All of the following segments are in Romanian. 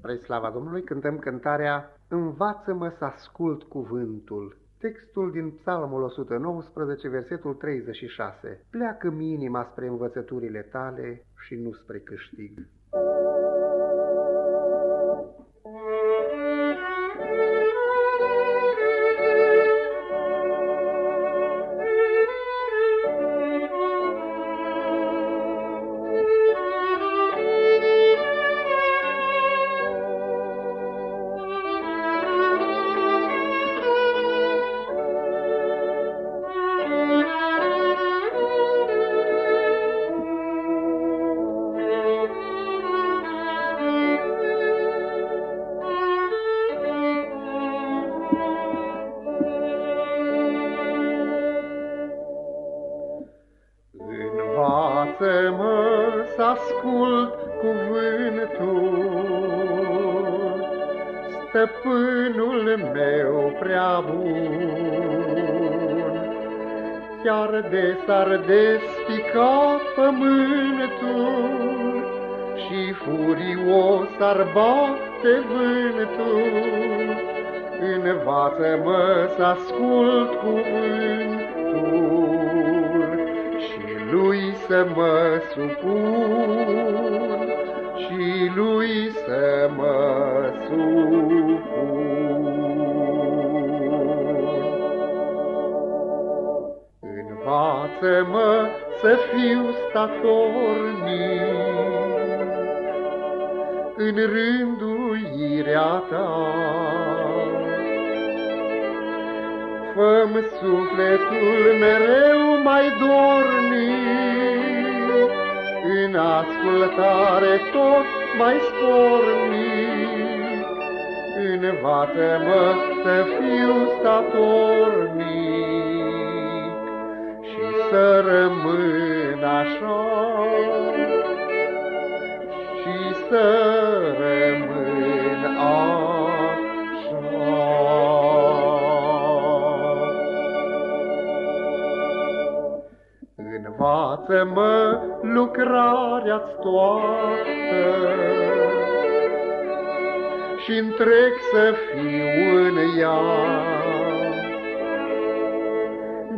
Spre slava Domnului cântăm cântarea Învață-mă să ascult cuvântul. Textul din Psalmul 119, versetul 36. Pleacă-mi inima spre învățăturile tale și nu spre câștig. Învață-mă să ascult cuvântul, Stăpânul meu prea bun. Chiar de s-ar despica pământul Și furios ar bate vântul, Învață-mă să ascult cuvântul să mă supun și lui să mă supun. Învață-mă să fiu statornic în rânduirea ta. Fă-mi sufletul mereu mai dornic, În ascultare tot mai spornic. Învață-mă să fiu statornic Și să rămân așa Și să Învață-mă lucrarea-ți toată și întreg să fiu în ea.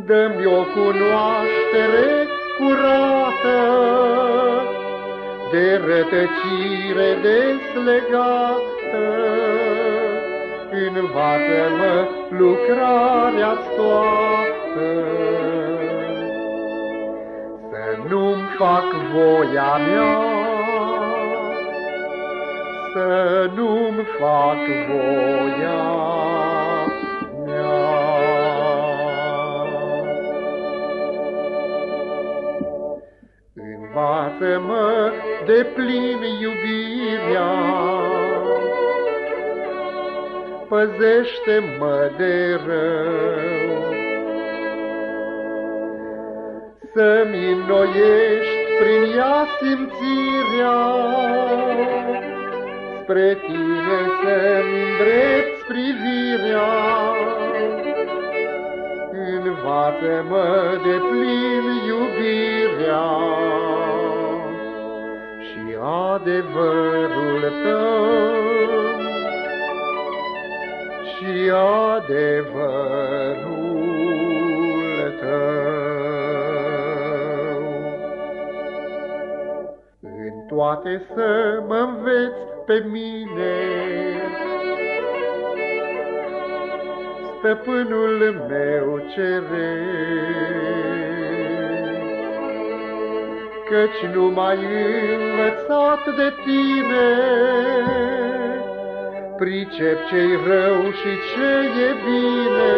Dă-mi o cunoaștere curată de rătăcire deslegată. Învață-mă lucrarea-ți toată fac voia mea, să nu-mi fac voia mea. Învață-mă de plin iubirea, păzește-mă de rău, să-mi înnoiești prin ea simțirea, Spre tine să-mi îndrepți privirea. Învață-mă de plin iubirea. Și adevărul tău, și adevărul toate să mă înveți pe mine. Stăpânul meu cere, Căci nu mai învățat de tine, Pricep ce-i rău și ce e bine,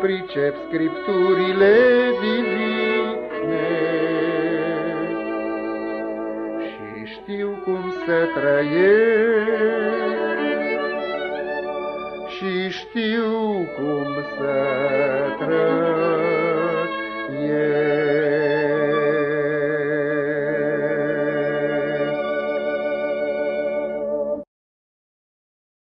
Pricep scripturile divine. să trăiesc și știu cum să trăiesc.